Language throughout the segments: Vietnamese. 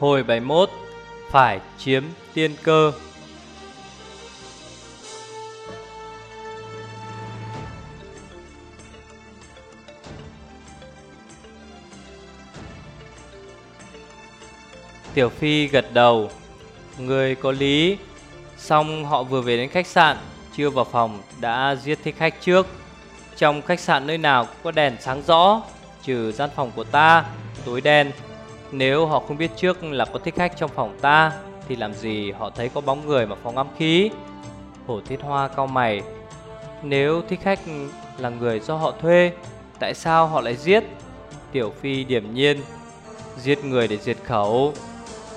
Hồi 71 Phải chiếm tiên cơ. Tiểu Phi gật đầu, Người có lý. Xong họ vừa về đến khách sạn, Chưa vào phòng, đã giết thích khách trước. Trong khách sạn nơi nào cũng có đèn sáng rõ, Trừ gian phòng của ta, Tối đen. Nếu họ không biết trước là có thích khách trong phòng ta, Thì làm gì họ thấy có bóng người mà phòng ngắm khí? Hổ thiết hoa cao mày. Nếu thích khách là người do họ thuê, Tại sao họ lại giết? Tiểu Phi điểm nhiên. Giết người để diệt khẩu.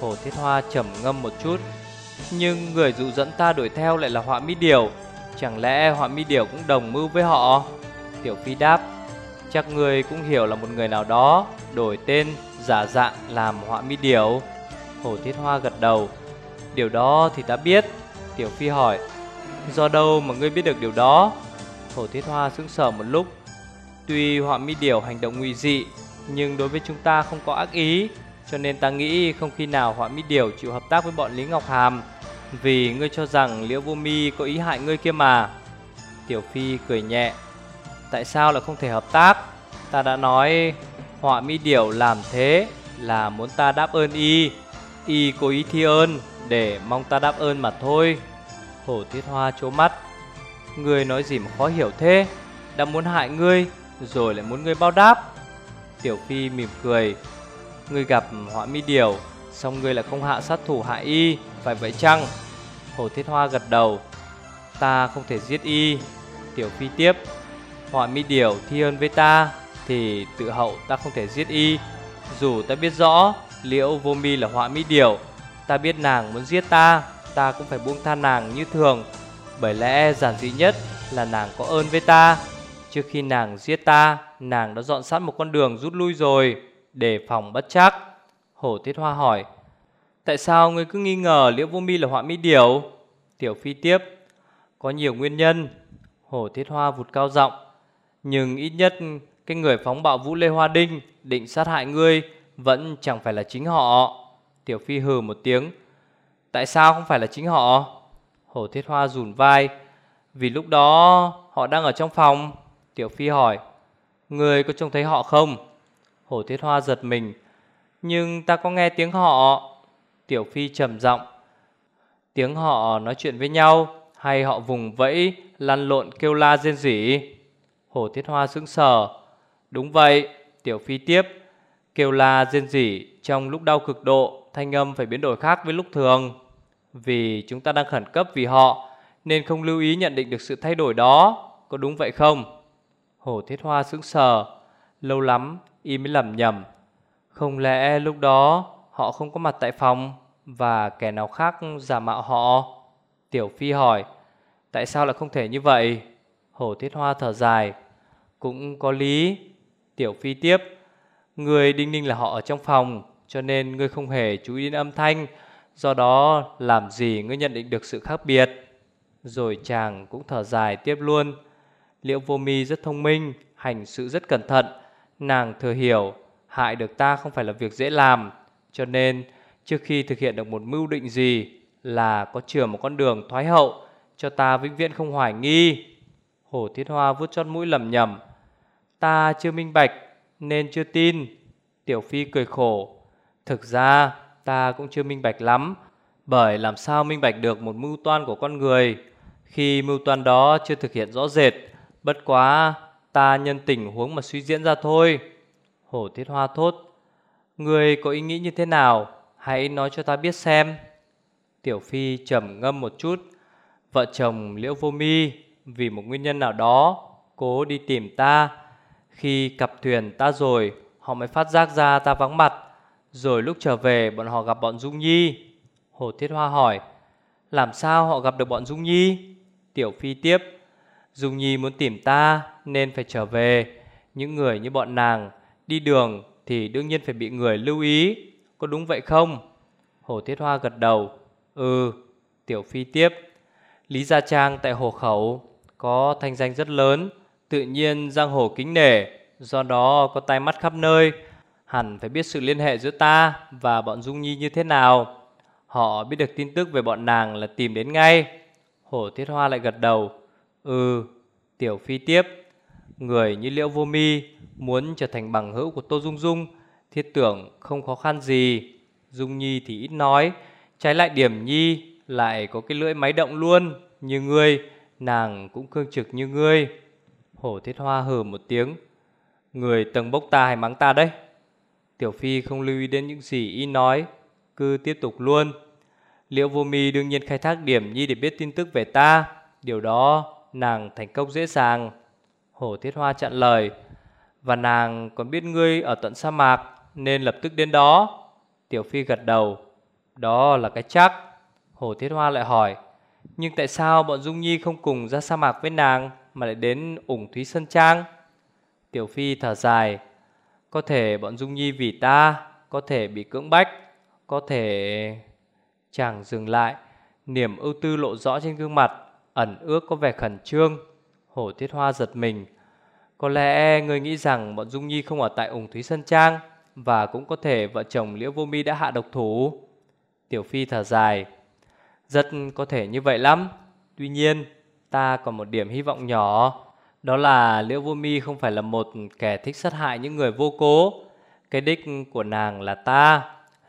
Hồ Thiết Hoa trầm ngâm một chút. Nhưng người dụ dẫn ta đuổi theo lại là họa mi điều. Chẳng lẽ họa mi điều cũng đồng mưu với họ? Tiểu Phi đáp. Chắc người cũng hiểu là một người nào đó Đổi tên giả dạng làm họa mi điểu, Hồ Thiết Hoa gật đầu. Điều đó thì ta biết Tiểu Phi hỏi. Do đâu mà ngươi biết được điều đó? Hồ Thiết Hoa sững sờ một lúc. Tuy họa mi điểu hành động nguy dị Nhưng đối với chúng ta không có ác ý cho nên ta nghĩ không khi nào họa mi điểu chịu hợp tác với bọn Lý Ngọc Hàm Vì ngươi cho rằng Liễu Vô Mi có ý hại ngươi kia mà. Tiểu Phi cười nhẹ. Tại sao lại không thể hợp tác? Ta đã nói họa mi điểu làm thế là muốn ta đáp ơn y. Y cố ý thi ơn để mong ta đáp ơn mà thôi. Hổ Thiết Hoa chố mắt. Ngươi nói gì mà khó hiểu thế? Đã muốn hại ngươi, Rồi lại muốn ngươi bao đáp. Tiểu Phi mỉm cười. Ngươi gặp họa mi điều Xong ngươi lại không hạ sát thủ hại y, Phải vậy chăng? Hổ Thiết Hoa gật đầu. Ta không thể giết y. Tiểu Phi tiếp. Họa mi điều thi ơn với ta. Thì tự hậu ta không thể giết y. Dù ta biết rõ Liễu vô mi là họa mi điểu, Ta biết nàng muốn giết ta Ta cũng phải buông tha nàng như thường. Bởi lẽ giản dị nhất là nàng có ơn với ta. Trước khi nàng giết ta, Nàng đã dọn sẵn một con đường rút lui rồi, Đề phòng bất chắc. Hổ Tiết Hoa hỏi, Tại sao ngươi cứ nghi ngờ Liễu Vô Mi là họa mi điểu? Tiểu Phi tiếp, Có nhiều nguyên nhân. Hổ Tiết Hoa vụt cao giọng, Nhưng ít nhất cái người phóng bạo Vũ Lê Hoa Đinh Định sát hại ngươi Vẫn chẳng phải là chính họ. Tiểu Phi hừ một tiếng. Tại sao không phải là chính họ? Hổ Thiết Hoa rùn vai. Vì lúc đó họ đang ở trong phòng. Tiểu Phi hỏi. Người có trông thấy họ không? Hổ Thiết Hoa giật mình. Nhưng ta có nghe tiếng họ. Tiểu Phi trầm giọng. Tiếng họ nói chuyện với nhau. Hay họ vùng vẫy, Lăn lộn kêu la rên rỉ? Hổ Thiết Hoa sững sờ. Đúng vậy, Tiểu Phi tiếp, Kêu la rên rỉ Trong lúc đau cực độ, Thanh âm phải biến đổi khác với lúc thường. Vì chúng ta đang khẩn cấp vì họ, Nên không lưu ý nhận định được sự thay đổi đó, Có đúng vậy không? Hổ Thiết Hoa sững sờ, Lâu lắm y mới lầm nhầm Không lẽ lúc đó họ không có mặt tại phòng Và kẻ nào khác giả mạo họ? Tiểu Phi hỏi. Tại sao lại không thể như vậy? Hổ Thiết Hoa thở dài. Cũng có lý Tiểu Phi tiếp, Người đinh ninh là họ ở trong phòng, Cho nên ngươi không hề chú ý đến âm thanh. Do đó, làm gì ngươi nhận định được sự khác biệt? Rồi chàng cũng thở dài tiếp luôn, Liễu vô mi rất thông minh, Hành sự rất cẩn thận. Nàng thừa hiểu, hại được ta không phải là việc dễ làm. Cho nên, trước khi thực hiện được một mưu định gì Là có chừa một con đường thoái hậu, Cho ta vĩnh viễn không hoài nghi. Hổ Thiết Hoa vuốt chót mũi lầm nhầm Ta chưa minh bạch, nên chưa tin. Tiểu Phi cười khổ. Thực ra, ta cũng chưa minh bạch lắm, Bởi làm sao minh bạch được một mưu toan của con người? Khi mưu toan đó chưa thực hiện rõ rệt, Bất quá Ta nhân tình huống mà suy diễn ra thôi. Hổ Thiết Hoa thốt Người có ý nghĩ như thế nào? Hãy nói cho ta biết xem. Tiểu Phi trầm ngâm một chút. Vợ chồng Liễu Vô Mi, Vì một nguyên nhân nào đó, Cố đi tìm ta. Khi cặp thuyền ta rồi Họ mới phát giác ra ta vắng mặt Rồi lúc trở về bọn họ gặp bọn Dung Nhi Hồ Thiết Hoa hỏi Làm sao họ gặp được bọn Dung Nhi Tiểu Phi tiếp Dung Nhi muốn tìm ta nên phải trở về. Những người như bọn nàng đi đường thì đương nhiên phải bị người lưu ý. Có đúng vậy không? Hồ Thiết Hoa gật đầu. Ừ, Tiểu Phi tiếp. Lý Gia Trang tại Hồ Khẩu có thanh danh rất lớn. Tự nhiên giang hồ kính nể. Do đó có tai mắt khắp nơi. Hẳn phải biết sự liên hệ giữa ta và bọn Dung Nhi như thế nào. Họ biết được tin tức về bọn nàng là tìm đến ngay. Hổ Thiết Hoa lại gật đầu. Ừ, Tiểu Phi tiếp. Người như Liễu Vô Mi Muốn trở thành bằng hữu của Tô Dung Dung Thiết tưởng không khó khăn gì. Dung Nhi thì ít nói Trái lại Điểm Nhi lại có cái lưỡi máy động luôn Như ngươi Nàng cũng cương trực như ngươi. Hổ Thiết Hoa hừ một tiếng. Người tầng bốc ta hay mắng ta đấy? Tiểu Phi không lưu ý đến những gì y nói, Cứ tiếp tục luôn. Liễu vô mi đương nhiên khai thác điểm nhi để biết tin tức về ta. Điều đó nàng thành công dễ dàng. Hổ Thiết Hoa chặn lời. Và nàng còn biết ngươi ở tận sa mạc, Nên lập tức đến đó. Tiểu Phi gật đầu. Đó là cái chắc. Hổ Thiết Hoa lại hỏi. Nhưng tại sao bọn Dung Nhi không cùng ra sa mạc với nàng? Mà lại đến ủng Thúy Sơn Trang. Tiểu Phi thở dài, Có thể bọn Dung Nhi vì ta Có thể bị cưỡng bách, Có thể... Chàng dừng lại, Niềm ưu tư lộ rõ trên gương mặt, Ẩn ước có vẻ khẩn trương. Hổ Thiết Hoa giật mình, Có lẽ người nghĩ rằng bọn Dung Nhi không ở tại ủng Thúy Sơn Trang Và cũng có thể vợ chồng Liễu Vô Mi đã hạ độc thủ? Tiểu Phi thở dài, Rất có thể như vậy lắm. Tuy nhiên ta còn một điểm hy vọng nhỏ, Đó là Liễu Vô Mi không phải là một kẻ thích sát hại những người vô cố. Cái đích của nàng là ta,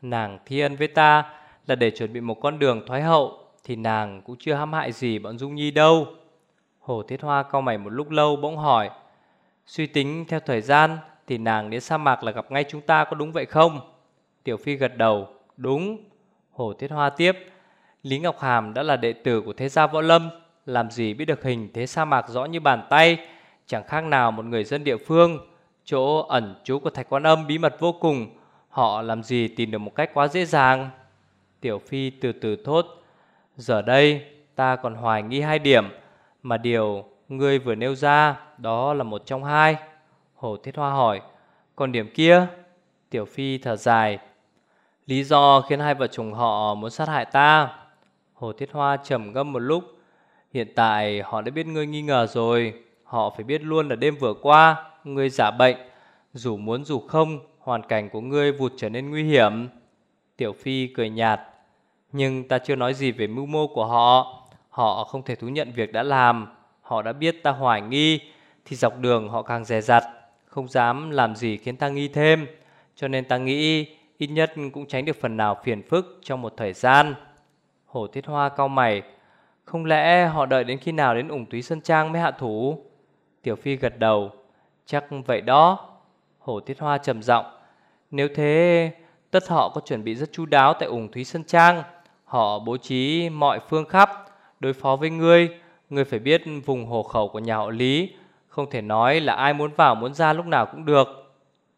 Nàng thi ân với ta Là để chuẩn bị một con đường thoái hậu, Thì nàng cũng chưa hãm hại gì bọn Dung Nhi đâu. Hồ Thiết Hoa cau mày một lúc lâu bỗng hỏi, Suy tính theo thời gian Thì nàng đến sa mạc là gặp ngay chúng ta có đúng vậy không? Tiểu Phi gật đầu, Đúng. Hồ Thiết Hoa tiếp, Lý Ngọc Hàm đã là đệ tử của thế gia võ lâm. Làm gì biết được hình thế sa mạc rõ như bàn tay? Chẳng khác nào một người dân địa phương, Chỗ ẩn trú của thạch quan âm bí mật vô cùng, Họ làm gì tìm được một cách quá dễ dàng? Tiểu Phi từ từ thốt, Giờ đây ta còn hoài nghi hai điểm, Mà điều ngươi vừa nêu ra Đó là một trong hai. Hồ Thiết Hoa hỏi, Còn điểm kia? Tiểu Phi thở dài, Lý do khiến hai vợ chồng họ muốn sát hại ta. Hồ Thiết Hoa trầm ngâm một lúc Hiện tại họ đã biết ngươi nghi ngờ rồi. Họ phải biết luôn là đêm vừa qua, Ngươi giả bệnh. Dù muốn dù không, Hoàn cảnh của ngươi vụt trở nên nguy hiểm. Tiểu Phi cười nhạt. Nhưng ta chưa nói gì về mưu mô của họ. Họ không thể thú nhận việc đã làm. Họ đã biết ta hoài nghi, Thì dọc đường họ càng dè dặt. Không dám làm gì khiến ta nghi thêm. Cho nên ta nghĩ Ít nhất cũng tránh được phần nào phiền phức Trong một thời gian. Hổ Thiết Hoa cao mày. Không lẽ họ đợi đến khi nào đến ủng túy Sơn Trang mới hạ thủ? Tiểu Phi gật đầu. Chắc vậy đó. Hổ Tiết Hoa trầm giọng. Nếu thế, Tất họ có chuẩn bị rất chu đáo tại ủng Túy Sơn Trang. Họ bố trí mọi phương khắp, Đối phó với ngươi. Ngươi phải biết vùng hồ khẩu của nhà họ Lý. Không thể nói là ai muốn vào muốn ra lúc nào cũng được.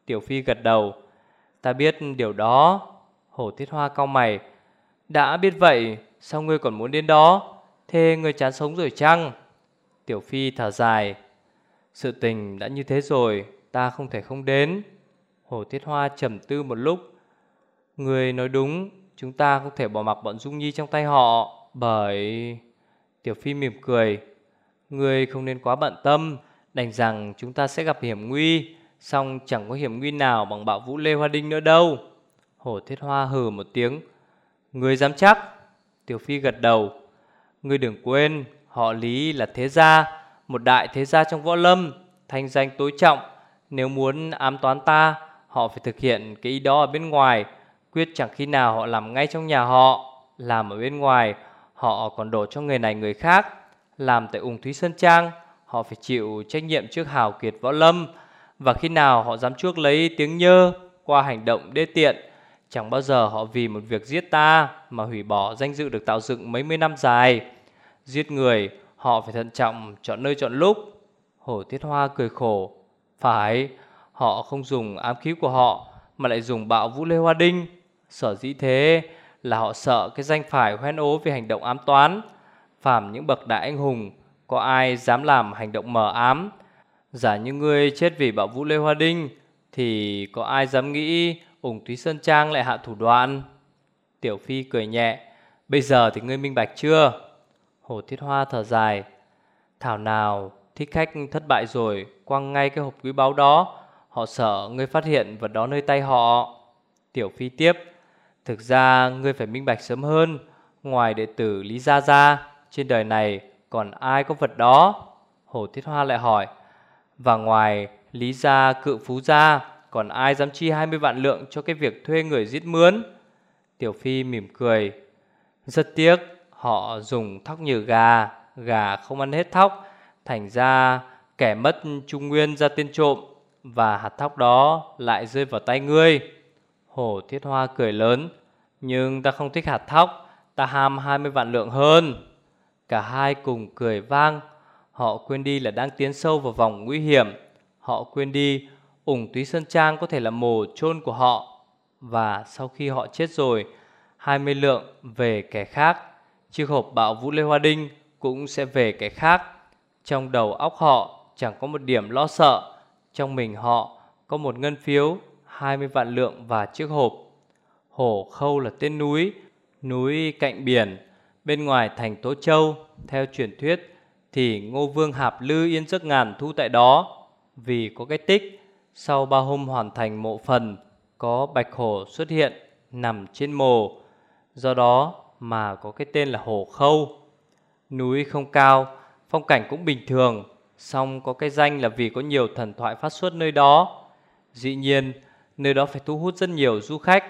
Tiểu Phi gật đầu. Ta biết điều đó. Hổ Tiết Hoa cau mày. Đã biết vậy, Sao ngươi còn muốn đến đó? Thế người chán sống rồi chăng? Tiểu Phi thở dài. Sự tình đã như thế rồi, Ta không thể không đến. Hồ Thiết Hoa trầm tư một lúc. Người nói đúng, Chúng ta không thể bỏ mặc bọn Dung Nhi trong tay họ, Bởi Tiểu Phi mỉm cười. Người không nên quá bận tâm, Đành rằng chúng ta sẽ gặp hiểm nguy Xong chẳng có hiểm nguy nào bằng bạo vũ Lê Hoa Đinh nữa đâu. Hổ Thiết Hoa hừ một tiếng. Người dám chắc? Tiểu Phi gật đầu. Người đừng quên, Họ Lý là thế gia, Một đại thế gia trong võ lâm, Thanh danh tối trọng. Nếu muốn ám toán ta, Họ phải thực hiện cái ý đó ở bên ngoài. Quyết chẳng khi nào họ làm ngay trong nhà họ, Làm ở bên ngoài, Họ còn đổ cho người này người khác. Làm tại ủng Thúy Sơn Trang, Họ phải chịu trách nhiệm trước hào kiệt võ lâm. Và khi nào họ dám chuốc lấy tiếng nhơ Qua hành động đê tiện Chẳng bao giờ họ vì một việc giết ta Mà hủy bỏ danh dự được tạo dựng mấy mươi năm dài. Giết người, Họ phải thận trọng, chọn nơi chọn lúc. Hổ Tiết Hoa cười khổ. Phải, Họ không dùng ám khí của họ Mà lại dùng bạo vũ Lê Hoa Đinh. Sở dĩ thế là họ sợ cái danh phải hoen ố về hành động ám toán. Phạm những bậc đại anh hùng, Có ai dám làm hành động mờ ám? Giả như ngươi chết vì bạo vũ Lê Hoa Đinh, Thì có ai dám nghĩ ủng Thúy Sơn Trang lại hạ thủ đoạn. Tiểu Phi cười nhẹ, Bây giờ thì ngươi minh bạch chưa? Hồ Thiết Hoa thở dài, Thảo nào, thích khách thất bại rồi Quăng ngay cái hộp quý báu đó, Họ sợ ngươi phát hiện vật đó nơi tay họ. Tiểu Phi tiếp, Thực ra ngươi phải minh bạch sớm hơn, Ngoài đệ tử Lý Gia Gia, Trên đời này còn ai có vật đó? Hồ Thiết Hoa lại hỏi, Và ngoài Lý Gia cự phú gia còn ai dám chi 20 vạn lượng Cho cái việc thuê người giết mướn? Tiểu Phi mỉm cười. Rất tiếc, Họ dùng thóc như gà Gà không ăn hết thóc. Thành ra, kẻ mất trung nguyên ra tên trộm Và hạt thóc đó lại rơi vào tay ngươi. Hổ Thiết Hoa cười lớn. Nhưng ta không thích hạt thóc, Ta ham 20 vạn lượng hơn. Cả hai cùng cười vang. Họ quên đi là đang tiến sâu vào vòng nguy hiểm. Họ quên đi ủng túy Sơn Trang có thể là mồ chôn của họ. Và sau khi họ chết rồi 20 lượng về kẻ khác. Chiếc hộp bạo vũ Lê Hoa Đinh cũng sẽ về kẻ khác. Trong đầu óc họ chẳng có một điểm lo sợ. Trong mình họ có một ngân phiếu 20 vạn lượng và chiếc hộp. Hổ Khâu là tên núi Núi cạnh biển, Bên ngoài thành Tố Châu. Theo truyền thuyết Thì Ngô Vương Hạp Lư yên giấc ngàn thu tại đó. Vì có cái tích sau ba hôm hoàn thành mộ phần, Có bạch hổ xuất hiện Nằm trên mồ. Do đó mà có cái tên là Hổ Khâu. Núi không cao, Phong cảnh cũng bình thường, Song có cái danh là vì có nhiều thần thoại phát xuất nơi đó. Dĩ nhiên, Nơi đó phải thu hút rất nhiều du khách.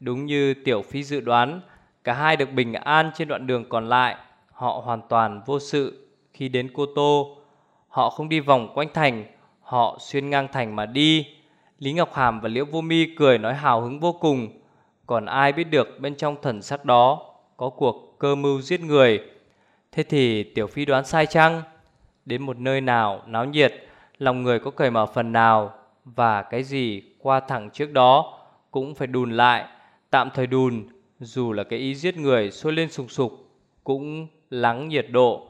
Đúng như Tiểu Phi dự đoán, Cả hai được bình an trên đoạn đường còn lại, Họ hoàn toàn vô sự khi đến Cô Tô. Họ không đi vòng quanh thành Họ xuyên ngang thành mà đi. Lý Ngọc Hàm và Liễu Vô Mi cười nói hào hứng vô cùng. Còn ai biết được bên trong thần sắc đó Có cuộc cơ mưu giết người? Thế thì Tiểu Phi đoán sai chăng? Đến một nơi nào náo nhiệt, Lòng người có cởi mở phần nào Và cái gì qua thẳng trước đó Cũng phải đùn lại. Tạm thời đùn, dù là cái ý giết người sôi lên sùng sục Cũng lắng nhiệt độ.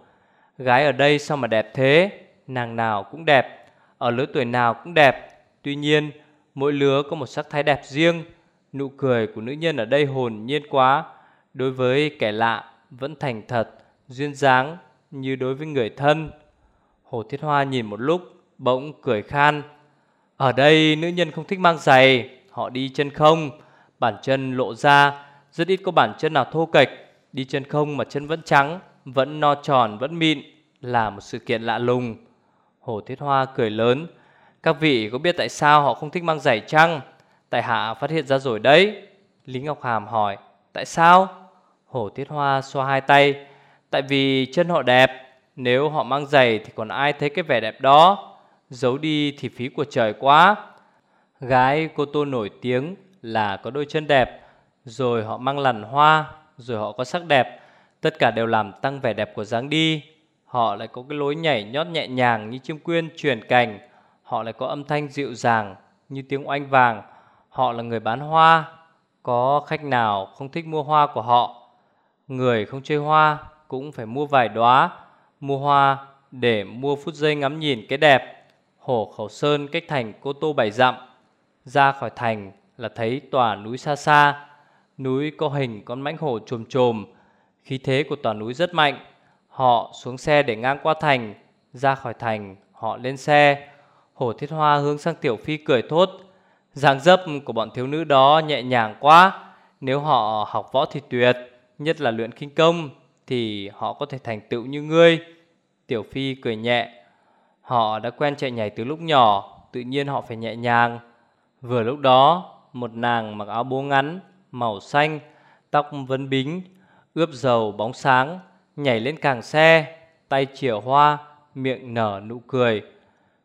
Gái ở đây sao mà đẹp thế? Nàng nào cũng đẹp. Ở lứa tuổi nào cũng đẹp. Tuy nhiên, mỗi lứa có một sắc thái đẹp riêng. Nụ cười của nữ nhân ở đây hồn nhiên quá. Đối với kẻ lạ, Vẫn thành thật, Duyên dáng như đối với người thân. Hồ Thiết Hoa nhìn một lúc, Bỗng cười khan. Ở đây nữ nhân không thích mang giày, Họ đi chân không. Bản chân lộ ra, rất ít có bản chân nào thô kệch. Đi chân không mà chân vẫn trắng, Vẫn no tròn, vẫn mịn, Là một sự kiện lạ lùng. Hồ Thiết Hoa cười lớn. Các vị có biết tại sao họ không thích mang giày chăng? Tại hạ phát hiện ra rồi đấy. Lý Ngọc Hàm hỏi Tại sao? Hồ Thiết Hoa xoa hai tay Tại vì chân họ đẹp Nếu họ mang giày thì còn ai thấy cái vẻ đẹp đó? Giấu đi thì phí của trời quá. Gái cô tô nổi tiếng là có đôi chân đẹp rồi họ mang làn hoa, rồi họ có sắc đẹp, tất cả đều làm tăng vẻ đẹp của dáng đi. Họ lại có cái lối nhảy nhót nhẹ nhàng như chim quyên truyền cành, họ lại có âm thanh dịu dàng như tiếng oanh vàng. Họ là người bán hoa, có khách nào không thích mua hoa của họ. Người không chơi hoa cũng phải mua vài đóa, mua hoa để mua phút giây ngắm nhìn cái đẹp. Hồ Khẩu Sơn cách thành Cô Tô bảy dặm, ra khỏi thành là thấy tòa núi xa xa Núi có hình con mãnh hổ trồm trồm Khí thế của tòa núi rất mạnh Họ xuống xe để ngang qua thành Ra khỏi thành Họ lên xe. Hổ thiết hoa hướng sang tiểu phi cười thốt dáng dấp của bọn thiếu nữ đó nhẹ nhàng quá. Nếu họ học võ thì tuyệt Nhất là luyện kinh công Thì họ có thể thành tựu như ngươi. Tiểu phi cười nhẹ Họ đã quen chạy nhảy từ lúc nhỏ Tự nhiên họ phải nhẹ nhàng. Vừa lúc đó Một nàng mặc áo bố ngắn màu xanh, tóc vấn bính, ướp dầu bóng sáng, nhảy lên càng xe, tay chìa hoa, miệng nở nụ cười.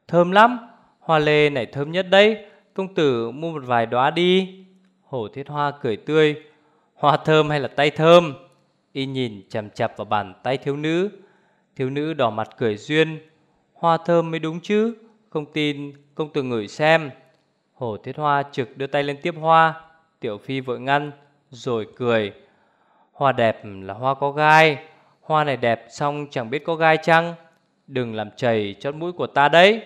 Thơm lắm, hoa lê này thơm nhất đấy, công tử mua một vài đóa đi. Hổ thiết hoa cười tươi, hoa thơm hay là tay thơm? Y nhìn chằm chặp vào bàn tay thiếu nữ, thiếu nữ đỏ mặt cười duyên, hoa thơm mới đúng chứ, không tin công tử ngửi xem. Hổ thiết hoa trực đưa tay lên tiếp hoa, Tiểu Phi vội ngăn Rồi cười Hoa đẹp là hoa có gai Hoa này đẹp xong chẳng biết có gai chăng? Đừng làm chảy chót mũi của ta đấy.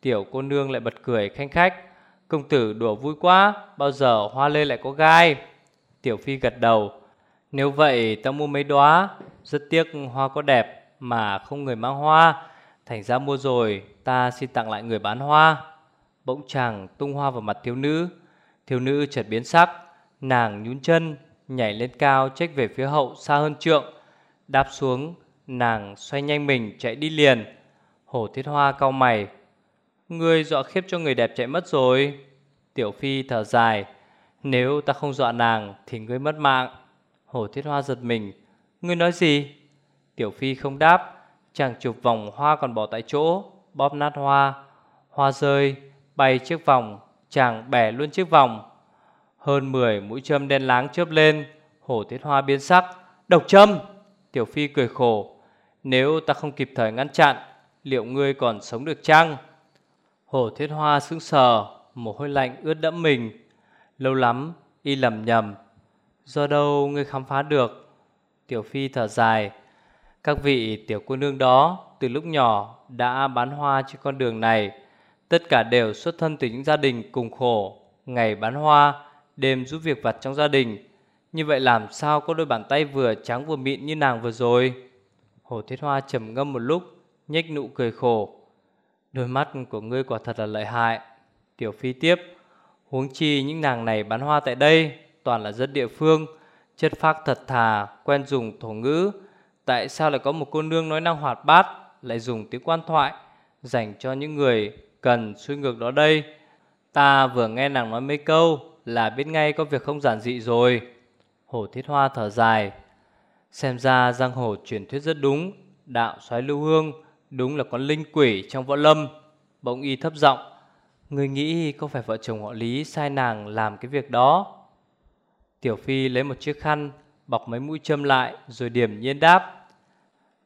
Tiểu cô nương lại bật cười khanh khách. Công tử đùa vui quá, Bao giờ hoa lê lại có gai? Tiểu Phi gật đầu. Nếu vậy, ta mua mấy đóa. Rất tiếc hoa có đẹp Mà không người mang hoa. Thành ra mua rồi, ta xin tặng lại người bán hoa. Bỗng chàng tung hoa vào mặt thiếu nữ. Thiếu nữ chợt biến sắc. Nàng nhún chân, Nhảy lên cao trách về phía hậu xa hơn trượng. Đáp xuống, Nàng xoay nhanh mình chạy đi liền. Hổ thiết hoa cau mày. Ngươi dọa khiếp cho người đẹp chạy mất rồi. Tiểu phi thở dài. Nếu ta không dọa nàng Thì ngươi mất mạng. Hổ thiết hoa giật mình. Ngươi nói gì? Tiểu phi không đáp. Chàng chụp vòng hoa còn bỏ tại chỗ, Bóp nát hoa. Hoa rơi, Bay chiếc vòng. Chàng bẻ luôn chiếc vòng. Hơn 10 mũi châm đen láng chớp lên. Hổ thiết hoa biến sắc. Độc châm! Tiểu phi cười khổ, Nếu ta không kịp thời ngăn chặn, Liệu ngươi còn sống được chăng? Hổ thiết hoa sững sờ, Mồ hôi lạnh ướt đẫm mình. Lâu lắm, y lầm nhầm, Do đâu ngươi khám phá được? Tiểu phi thở dài, Các vị tiểu cô nương đó Từ lúc nhỏ đã bán hoa trên con đường này, Tất cả đều xuất thân từ những gia đình cùng khổ. Ngày bán hoa, Đêm giúp việc vặt trong gia đình như vậy làm sao có đôi bàn tay vừa trắng vừa mịn như nàng vừa rồi? Hồ Thiết Hoa trầm ngâm một lúc, nhếch nụ cười khổ. Đôi mắt của ngươi quả thật là lợi hại. Tiểu Phi tiếp, Huống chi những nàng này bán hoa tại đây, Toàn là dân địa phương, Chất phác thật thà, Quen dùng thổ ngữ. Tại sao lại có một cô nương nói năng hoạt bát, Lại dùng tiếng quan thoại, Dành cho những người cần suy ngược đó đây? Ta vừa nghe nàng nói mấy câu Là biết ngay có việc không giản dị rồi. Hổ thiết hoa thở dài. Xem ra giang hồ truyền thuyết rất đúng, Đạo xoáy lưu hương Đúng là con linh quỷ trong võ lâm. Bỗng y thấp giọng Người nghĩ có phải vợ chồng họ Lý sai nàng làm cái việc đó? Tiểu Phi lấy một chiếc khăn, Bọc mấy mũi châm lại Rồi điểm nhiên đáp,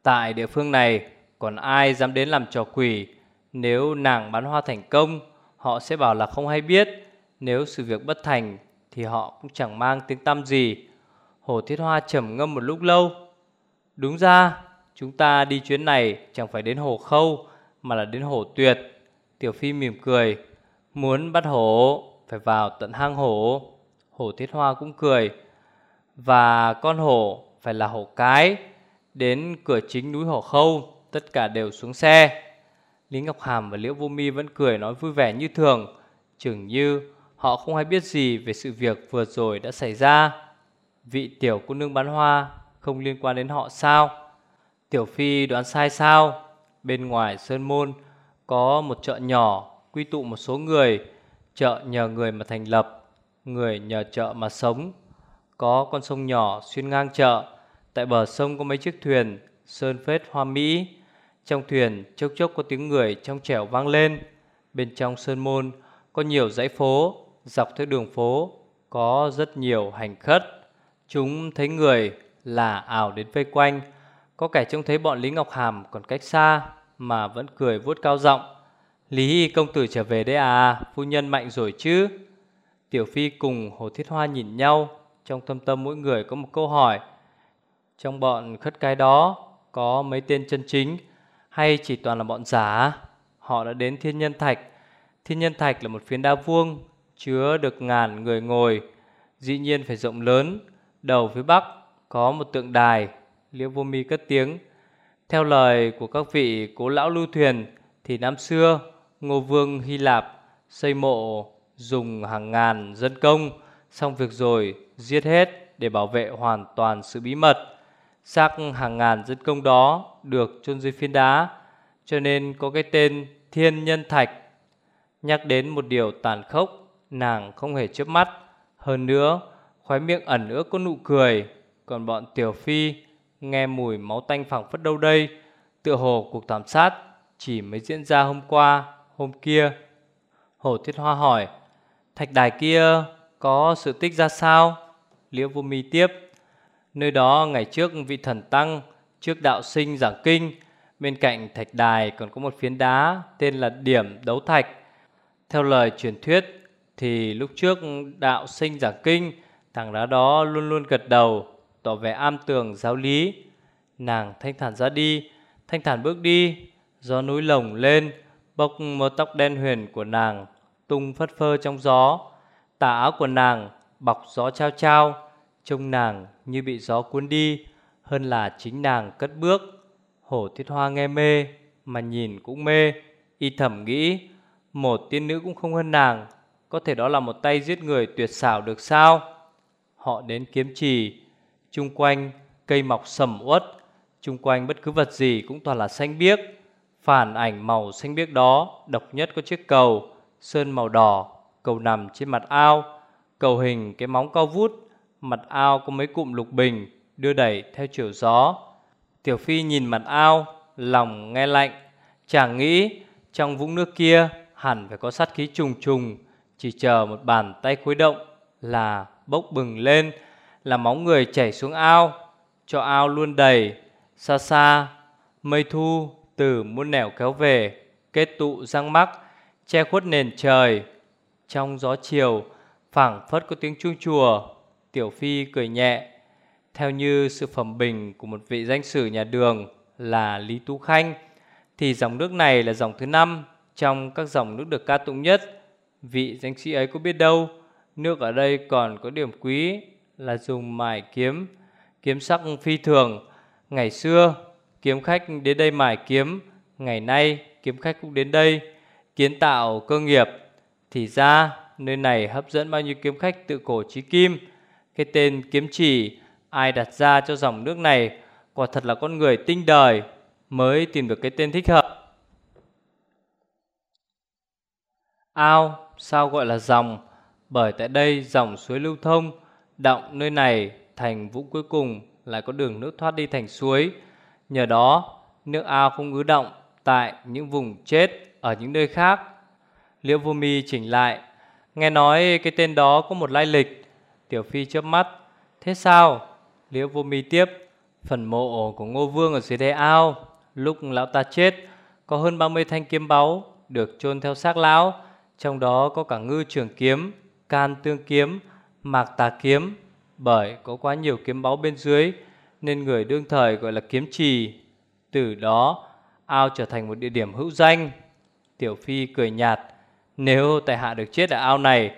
Tại địa phương này, Còn ai dám đến làm trò quỷ? Nếu nàng bán hoa thành công, Họ sẽ bảo là không hay biết. Nếu sự việc bất thành, Thì họ cũng chẳng mang tiếng tăm gì. Hồ Thiết Hoa trầm ngâm một lúc lâu. Đúng ra, Chúng ta đi chuyến này chẳng phải đến hồ khâu, Mà là đến hồ tuyệt. Tiểu Phi mỉm cười, Muốn bắt hổ Phải vào tận hang hổ Hổ Thiết Hoa cũng cười, Và con hổ phải là hổ cái, Đến cửa chính núi hổ khâu, Tất cả đều xuống xe. Lý Ngọc Hàm và Liễu Vô Mi vẫn cười nói vui vẻ như thường, Chừng như họ không hay biết gì về sự việc vừa rồi đã xảy ra. Vị tiểu cô nương bán hoa không liên quan đến họ sao? Tiểu Phi đoán sai sao? Bên ngoài Sơn Môn có một chợ nhỏ, quy tụ một số người, Chợ nhờ người mà thành lập, Người nhờ chợ mà sống. Có con sông nhỏ xuyên ngang chợ, Tại bờ sông có mấy chiếc thuyền, Sơn phết hoa mỹ. Trong thuyền, chốc chốc có tiếng người trong trẻo vang lên. Bên trong sơn môn Có nhiều dãy phố, Dọc theo đường phố Có rất nhiều hành khất. Chúng thấy người là ảo đến vây quanh. Có kẻ trông thấy bọn Lý Ngọc Hàm còn cách xa Mà vẫn cười vuốt cao giọng. Lý công tử trở về đấy à Phu nhân mạnh rồi chứ? Tiểu Phi cùng Hồ Thiết Hoa nhìn nhau. Trong thâm tâm mỗi người có một câu hỏi. Trong bọn khất cái đó Có mấy tên chân chính Hay chỉ toàn là bọn giả? Họ đã đến Thiên Nhân Thạch. Thiên Nhân Thạch là một phiến đa vuông, Chứa được ngàn người ngồi, Dĩ nhiên phải rộng lớn. Đầu phía bắc có một tượng đài Liễu vô mi cất tiếng Theo lời của các vị cố lão lưu thuyền Thì năm xưa Ngô Vương Hy Lạp xây mộ dùng hàng ngàn dân công, xong việc rồi giết hết để bảo vệ hoàn toàn sự bí mật. Xác hàng ngàn dân công đó được chôn dưới phiến đá, cho nên có cái tên Thiên Nhân Thạch. Nhắc đến một điều tàn khốc, nàng không hề chớp mắt. Hơn nữa, khóe miệng ẩn ước có nụ cười, còn bọn Tiểu Phi nghe mùi máu tanh phẳng phất đâu đây, tựa hồ cuộc thảm sát chỉ mới diễn ra hôm qua hôm kia. Hồ Thiết Hoa hỏi Thạch đài kia có sự tích ra sao? Liễu Vô Mi tiếp Nơi đó ngày trước vị thần tăng Trước đạo sinh giảng kinh Bên cạnh thạch đài còn có một phiến đá Tên là điểm đấu thạch. Theo lời truyền thuyết Thì lúc trước đạo sinh giảng kinh Thằng đá đó luôn luôn gật đầu, Tỏ vẻ am tường giáo lý. Nàng thanh thản ra đi, Thanh thản bước đi, Gió núi lồng lên, Bốc một tóc đen huyền của nàng Tung phất phơ trong gió. Tà áo của nàng bọc gió trao trao, Trông nàng như bị gió cuốn đi, Hơn là chính nàng cất bước. Hổ thiết hoa nghe mê, Mà nhìn cũng mê, Y thầm nghĩ, Một tiên nữ cũng không hơn nàng, Có thể đó là một tay giết người tuyệt xảo được sao? Họ đến kiếm trì. Trung quanh cây mọc sầm uất Trung quanh bất cứ vật gì cũng toàn là xanh biếc. Phản ảnh màu xanh biếc đó, Độc nhất có chiếc cầu, Sơn màu đỏ, Cầu nằm trên mặt ao. Cầu hình cái móng cao vút, Mặt ao có mấy cụm lục bình, Đưa đẩy theo chiều gió. Tiểu Phi nhìn mặt ao, Lòng nghe lạnh, Chàng nghĩ trong vũng nước kia Hẳn phải có sát khí trùng trùng, Chỉ chờ một bàn tay khuấy động Là bốc bừng lên, Là móng người chảy xuống ao, Cho ao luôn đầy. Xa xa, Mây thu từ muôn nẻo kéo về, Kết tụ răng mắc, Che khuất nền trời. Trong gió chiều, phảng phất có tiếng chuông chùa, Tiểu Phi cười nhẹ. Theo như sự phẩm bình của một vị danh sử nhà đường là Lý Tú Khanh, Thì dòng nước này là dòng thứ năm trong các dòng nước được ca tụng nhất. Vị danh sĩ ấy có biết đâu Nước ở đây còn có điểm quý là dùng mài kiếm Kiếm sắc phi thường. Ngày xưa, kiếm khách đến đây mài kiếm, Ngày nay, kiếm khách cũng đến đây, Kiến tạo cơ nghiệp. Thì ra, nơi này hấp dẫn bao nhiêu kiếm khách tự cổ chí kim. Cái tên kiếm chỉ Ai đặt ra cho dòng nước này Quả thật là con người tinh đời, Mới tìm được cái tên thích hợp. Ao, sao gọi là dòng? Bởi tại đây dòng suối lưu thông, Động nơi này thành vũng cuối cùng, Lại có đường nước thoát đi thành suối. Nhờ đó, nước ao không ứ động Tại những vùng chết Ở những nơi khác. Liễu vô mi chỉnh lại, Nghe nói cái tên đó có một lai lịch. Tiểu Phi chớp mắt, Thế sao? Liễu vô mi tiếp, Phần mộ của Ngô Vương ở dưới đáy ao, Lúc lão ta chết, Có hơn 30 thanh kiếm báu Được chôn theo xác lão, Trong đó có cả ngư trường kiếm. Can tương kiếm, Mạc tà kiếm, Bởi có quá nhiều kiếm báu bên dưới, Nên người đương thời gọi là kiếm trì. Từ đó, Ao trở thành một địa điểm hữu danh. Tiểu Phi cười nhạt, Nếu tại hạ được chết ở ao này,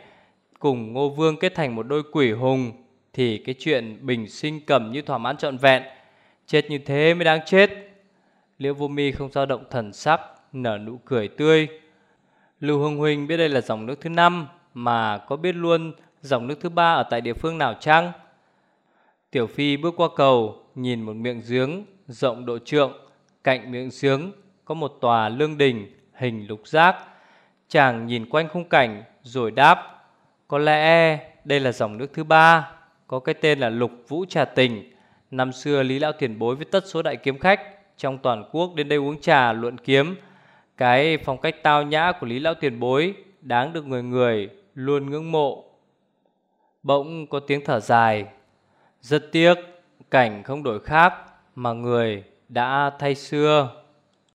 Cùng Ngô Vương kết thành một đôi quỷ hùng, Thì cái chuyện bình sinh cầm như thỏa mãn trọn vẹn. Chết như thế mới đáng chết. Liễu vô mi không dao động thần sắc, Nở nụ cười tươi. Lưu Hưng Huynh biết đây là dòng nước thứ năm. Mà có biết luôn dòng nước thứ ba Ở tại địa phương nào chăng? Tiểu Phi bước qua cầu, Nhìn một miệng giếng rộng độ trượng. Cạnh miệng giếng Có một tòa lương đình hình lục giác. Chàng nhìn quanh khung cảnh Rồi đáp, Có lẽ đây là dòng nước thứ ba, Có cái tên là lục vũ trà tình. Năm xưa Lý Lão Tiền Bối với tất số đại kiếm khách trong toàn quốc đến đây uống trà, luận kiếm. Cái phong cách tao nhã của Lý Lão Tiền Bối đáng được người người luôn ngưỡng mộ. Bỗng có tiếng thở dài. Rất tiếc, cảnh không đổi khác mà người đã thay xưa.